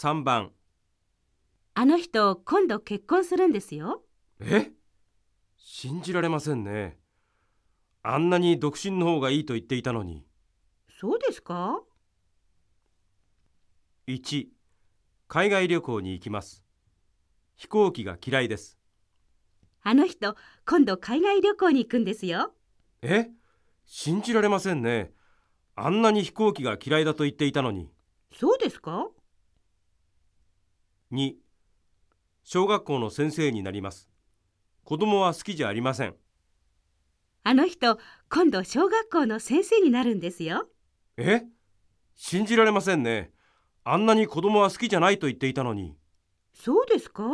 3番。あの人今度結婚するんですよ。え？信じられませんね。あんなに独身の方がいいと言っていたのに。そうですか？1海外旅行に行きます。飛行機が嫌いです。あの人今度海外旅行に行くんですよ。え？信じられませんね。あんなに飛行機が嫌いだと言っていたのに。そうですか？2小学校の先生になります。子供は好きじゃありません。あの人今度小学校の先生になるんですよ。え？信じられませんね。あんなに子供は好きじゃないと言っていたのに。そうですか？